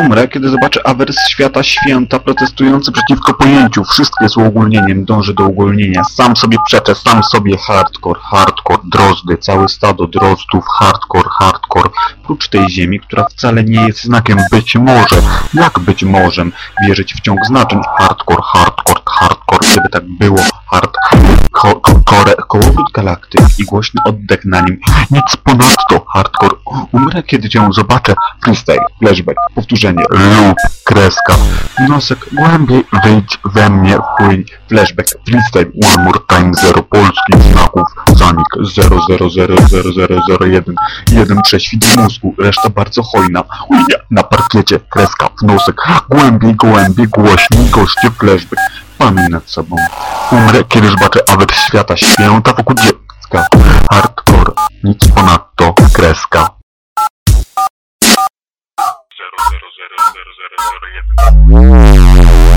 Umrę, kiedy zobaczę awers świata święta protestujący przeciwko pojęciu. Wszystkie z uogólnieniem dąży do uogólnienia. Sam sobie przeczę, sam sobie hardcore, hardcore, drozdy, całe stado drozdów, hardcore, hardcore. Prócz tej ziemi, która wcale nie jest znakiem być może. Jak być może? Wierzyć w ciąg znaczeń. Hardcore, hardcore, hardcore. Gdyby tak było, galaktyk i głośny oddech na nim. Nic ponadto, hardcore. Umrę, kiedy cię zobaczę. Freestyle, flashback, powtórzenie, lub, kreska. Wniosek głębiej wyjdź we mnie, wpłyń. Flashback, freestyle, one more time, zero polskich znaków, zanik, 0000001, jeden prześwit mózgu, reszta bardzo hojna. Ujnia, na parkiecie, kreska, wniosek, głębiej, głębiej, głośniej, goście, flashback. Panuj nad sobą. Umrę, kiedy zobaczę awet świata święta wokół dziecka. Hardcore, nic ponadto, kreska. 0000001